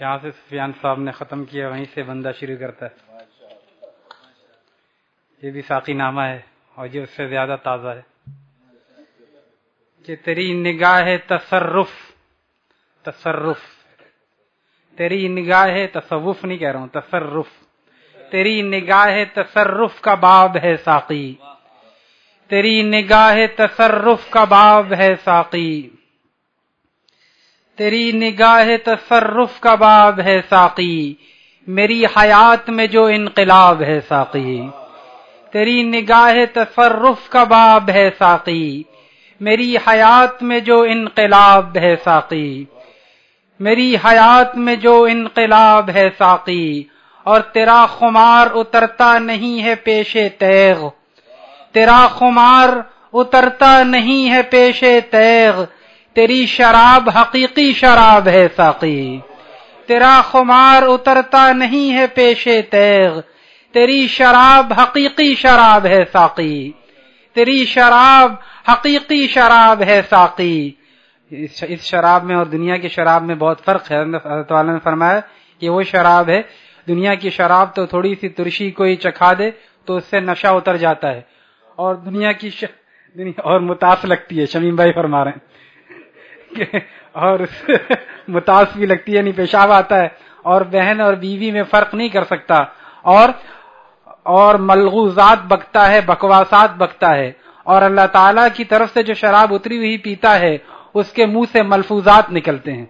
جہاں سے سفیان صاحب نے ختم کیا، وہیں سے بندہ شروع کرتا ہے۔ یہ بھی ساقی نامہ ہے اور یہ اس سے زیادہ تازہ ہے۔ کہ تیری نگاہ تصرف تصرف۔ تیری نگاہ تصوف نہیں کہہ رہا ہوں، تصرف۔ تیری نگاہ تصرف کا باب ہے ساقی۔ تیری نگاہ تصرف کا باب ہے ساقی۔ تیری نگاہ تصرف کا باب ہے ساقی، میری حیات میں جو انقلاب ہے ساقی۔ تیری نگاہ تصرف کا باب ہے ساقی، میری حیات میں جو انقلاب ہے ساقی۔ میری حیات میں جو انقلاب ہے ساقی، اور تیرا خمار اترتا نہیں ہے پیش تیغ۔ تیرا خمار اترتا نہیں ہے پیش تیغ۔ تیری شراب حقیقی شراب ہے ساقی۔ تیرا خمار اترتا نہیں ہے پیش تیغ۔ تیری شراب حقیقی شراب ہے ساقی۔ تیری شراب حقیقی شراب ہے ساقی۔ اس شراب میں اور دنیا کی شراب میں بہت فرق ہے۔ حضرت والا نے فرمایا کہ وہ شراب ہے۔ دنیا کی شراب تو تھوڑی سی ترشی کوئی چکھا دے تو اس سے نشہ اتر جاتا ہے۔ اور دنیا کی ش... دنیا، اور متاث لگتی ہے۔ شمیم بھائی فرما رہے ہیں۔ اور متاث بھی لگتی ہے یعنی پیشاب آتا ہے، اور بہن اور بیوی میں فرق نہیں کر سکتا، اور اور ملغوزات بکتا ہے، بکواسات بکتا ہے، اور اللہ تعالی کی طرف سے جو شراب اتری ہوئی پیتا ہے، اس کے منہ سے ملفوظات نکلتے ہیں۔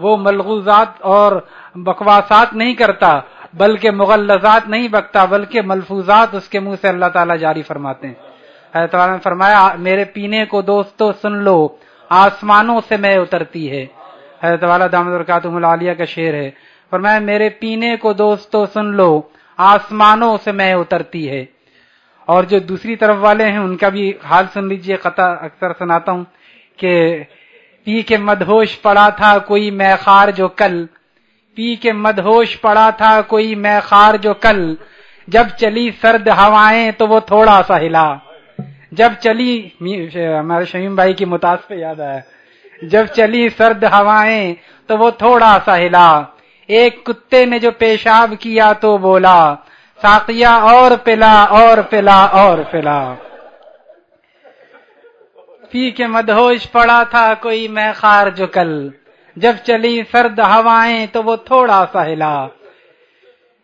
وہ ملغوزات اور بکواسات نہیں کرتا، بلکہ مغلزات نہیں بکتا، بلکہ ملفوظات اس کے منہ سے اللہ تعالیٰ جاری فرماتے ہیں۔ حضرت نے فرمایا، میرے پینے کو دوستو سن لو آسمانوں سے میں اترتی ہے۔ حضرت والا دامد القاتم العالیہ کا شعر ہے۔ فرمایا، میرے پینے کو دوستو سن لو، آسمانوں سے میں اترتی ہے۔ اور جو دوسری طرف والے ہیں، ان کا بھی حال سن لیجیے۔ قطع اکثر سناتا ہوں کہ پی کے مدہوش پڑا تھا کوئی میخار جو کل۔ پی کے مدہوش پڑا تھا کوئی میخار جو کل۔ جب چلی سرد ہوائیں تو وہ تھوڑا سا ہلا۔ جب چلی ہمارے شمیم بھائی کی متاثر یاد آیا۔ جب چلی سرد ہوائیں تو وہ تھوڑا سا ہلا۔ ایک کتے نے جو پیشاب کیا تو بولا ساقیا اور پلا اور پلا اور پلا۔ پی کے مدہوش پڑا تھا کوئی میں خار جو کل جب چلی سرد ہوائیں تو وہ تھوڑا سا ہلا۔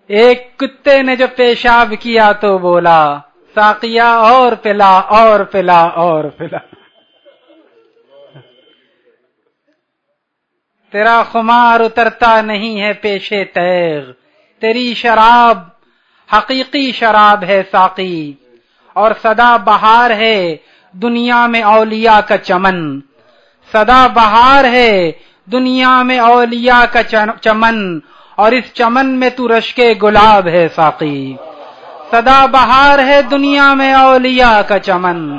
ایک کتے نے جو پیشاب کیا تو بولا ساقیا اور پلا اور پلا اور پلا تیرا خمار اترتا نہیں ہے پیشے تیغ، تیری شراب حقیقی شراب ہے ساقی۔ اور سدا بہار ہے دنیا میں اولیاء کا چمن۔ سدا بہار ہے دنیا میں اولیاء کا چمن۔ اور اس چمن میں تو رشکے گلاب ہے ساقی۔ سدا بہار ہے دنیا میں اولیاء کا چمن۔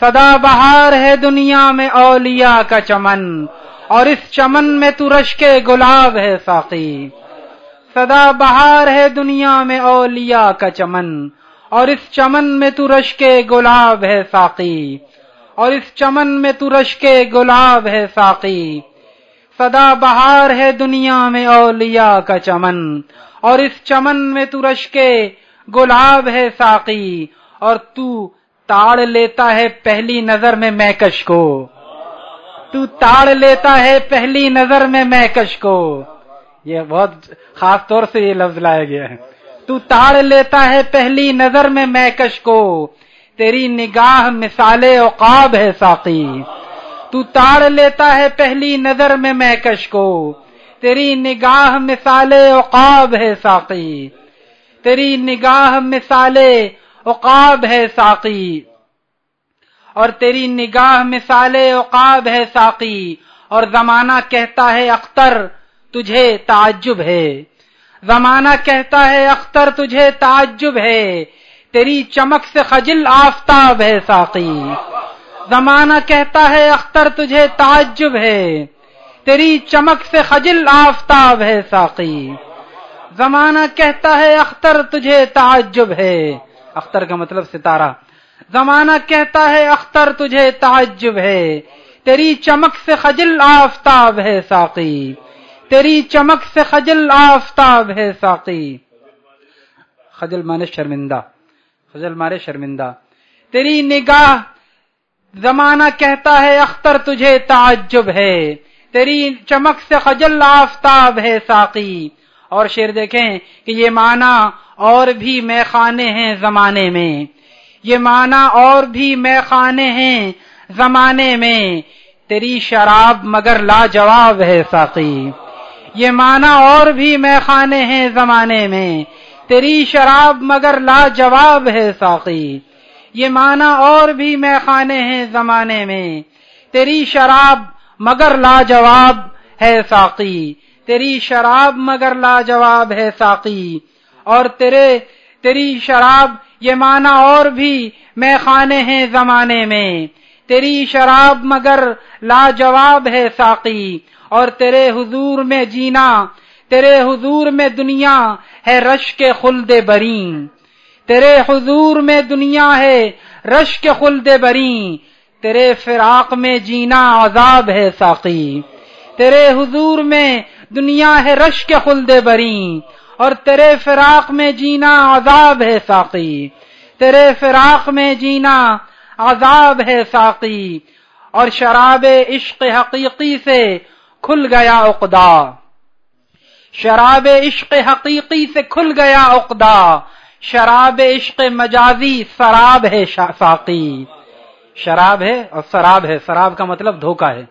سدا بہار ہے دنیا میں اولیاء کا چمن۔ اور اس چمن میں تو رش کے گلاب ہے ساقی۔ سدا بہار ہے دنیا میں اولیاء کا چمن۔ اور اس چمن میں تو رش کے گلاب ہے ساقی۔ اور اس چمن میں تو رش کے گلاب ہے ساقی۔ سدا بہار ہے دنیا میں اولیاء کا چمن۔ اور اس چمن میں تو رش کے گلاب ہے ساقی، اور تو تاڑ لیتا ہے پہلی نظر میں میکش کو۔ تو تاڑ لیتا ہے پہلی نظر میں میں کش کو۔ یہ بہت خاص طور سے یہ لفظ لایا گیا ہے۔ تو تاڑ لیتا ہے پہلی نظر میں میں کش کو۔ تیری نگاہ مثال اوقاب ہے ساقی۔ تو تاڑ لیتا ہے پہلی نظر میں میں کش کو۔ تیری نگاہ مثال اوقاب ہے ساقی۔ تیری نگاہ مثال اوقاب ہے ساقی۔ اور تیری نگاہ مثال اوقاب ہے ساقی۔ اور زمانہ کہتا ہے اختر تجھے تعجب ہے۔ زمانہ کہتا ہے اختر تجھے تعجب ہے۔ تیری چمک سے خجل آفتاب ہے ساقی۔ زمانہ کہتا ہے اختر تجھے تعجب ہے۔ تیری چمک سے خجل آفتاب ہے ساقی۔ زمانہ کہتا ہے اختر تجھے تعجب ہے۔ اختر کا مطلب ستارہ۔ زمانہ کہتا ہے اختر تجھے تعجب ہے۔ تیری چمک سے خجل آفتاب ہے ساقی۔ تیری چمک سے خجل آفتاب ہے ساقی۔ خجل مانے شرمندہ۔ خجل مارے شرمندہ۔ تیری نگاہ زمانہ کہتا ہے اختر تجھے تعجب ہے۔ تیری چمک سے خجل آفتاب ہے ساقی۔ اور شیر دیکھیں کہ یہ معنی اور بھی میں خانے ہیں زمانے میں۔ یہ معنی اور بھی میں خانے ہیں زمانے میں۔ تیری شراب مگر لاجواب ہے ساقی۔ یہ معنی اور بھی میں خانے ہیں زمانے میں۔ تیری شراب مگر لاجواب ہے ساقی۔ یہ معنی اور بھی میں خانے ہیں زمانے میں۔ تیری شراب مگر لاجواب ہے ساقی۔ تیری شراب مگر لاجواب ہے ساقی، اور تیرے، تیری شراب یہ مانا اور بھی میں خانے ہیں زمانے میں۔ تیری شراب مگر لاجواب ہے ساقی، اور تیرے حضور میں جینا، تیرے حضور میں دنیا ہے رش کے خلد برین۔ تیرے حضور میں دنیا ہے رش کے خلد برین۔ تیرے فراق میں جینا عذاب ہے ساقی۔ تیرے حضور میں دنیا ہے رش کے خلد بری اور تیرے فراق میں جینا عذاب ہے ساقی۔ تیرے فراق میں جینا عذاب ہے ساقی۔ اور شراب عشق حقیقی سے کھل گیا اقدا شراب عشق حقیقی سے کھل گیا اقدا شراب عشق مجازی سراب ہے ساقی۔ شراب ہے اور شراب ہے شراب کا مطلب دھوکا ہے۔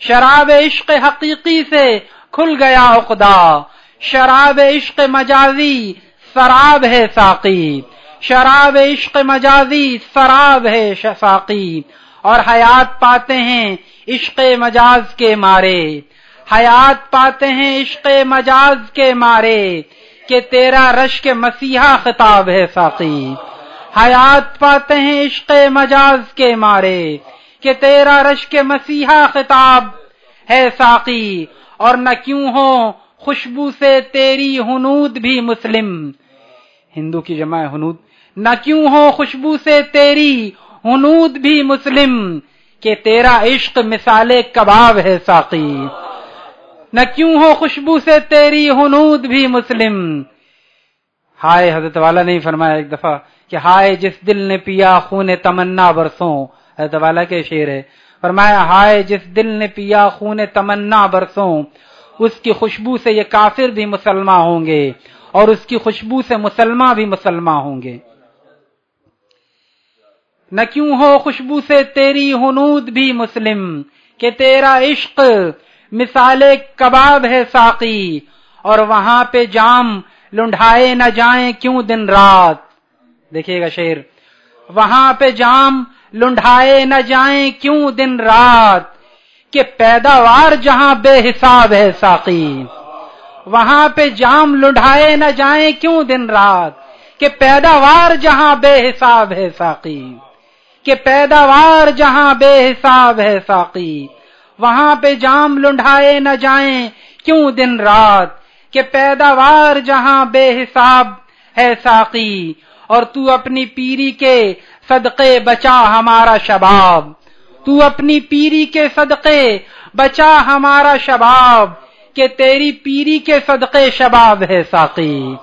شراب عشق حقیقی سے کھل گیا عقدا شراب عشق مجازی شراب ہے ساقی۔ شراب عشق مجازی شراب ہے ساقی اور حیات پاتے ہیں عشق مجاز کے مارے۔ حیات پاتے ہیں عشق مجاز کے مارے کہ تیرا رش کے مسیحا خطاب ہے ساقی۔ حیات پاتے ہیں عشق مجاز کے مارے کہ تیرا رش کے مسیحا خطاب ہے ساقی۔ اور نہ کیوں ہو، خوشبو سے تیری ہنود بھی مسلم۔ ہندو کی جمع ہنود نہ کیوں ہو، خوشبو سے تیری ہنود بھی مسلم۔ کہ تیرا عشق مثال کباب ہے ساقی۔ نہ کیوں ہو، خوشبو سے تیری ہنود بھی مسلم۔ ہائے، حضرت والا نہیں فرمایا ایک دفعہ کہ ہائے، جس دل نے پیا خون تمنا برسوں۔ حضرت والا کے شیر ہے فرمایا، ہائے جس دل نے پیا خون تمنا برسوں، اس کی خوشبو سے یہ کافر بھی مسلمان ہوں گے اور اس کی خوشبو سے مسلمان بھی مسلمان ہوں گے۔ نہ کیوں ہو خوشبو سے تیری ہنود بھی مسلم کہ تیرا عشق مثال کباب ہے ساقی اور وہاں پہ جام لنڈھائے نہ جائیں کیوں دن رات۔ دیکھیے گا شیر وہاں پہ جام لنڈھائے نہ جائیں کیوں دن رات کہ پیداوار جہاں بے حساب ہے ساقی وہاں پہ جام لنڈھائے نہ جائیں کیوں دن رات کہ پیداوار جہاں بے حساب ہے ساقی کہ پیداوار جہاں بے حساب ہے ساقی وہاں پہ جام لنڈھائے نہ جائیں کیوں دن رات کہ پیداوار جہاں بے حساب ہے ساقی اور تو اپنی پیری کے صدقے بچا ہمارا شباب۔ تو اپنی پیری کے صدقے بچا ہمارا شباب کہ تیری پیری کے صدقے شباب ہے ساقی۔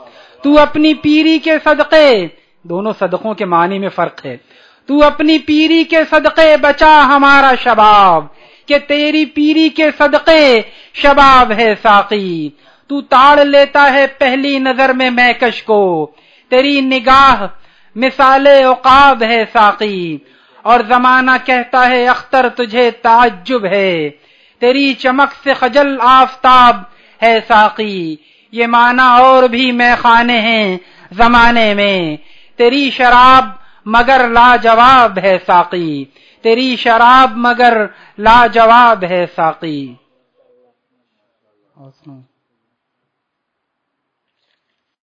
تو اپنی پیری کے صدقے دونوں صدقوں کے معنی میں فرق ہے۔ تو اپنی پیری کے صدقے بچا ہمارا شباب کہ تیری پیری کے صدقے شباب ہے ساقی۔ تو تاڑ لیتا ہے پہلی نظر میں میکش کو۔ تیری نگاہ مثال اوقاب ہے ساقی، اور زمانہ کہتا ہے اختر تجھے تعجب ہے، تیری چمک سے خجل آفتاب ہے ساقی، یہ معنی اور بھی میں خانے ہیں زمانے میں، تیری شراب مگر لاجواب ہے ساقی، تیری شراب مگر لاجواب ہے ساقی۔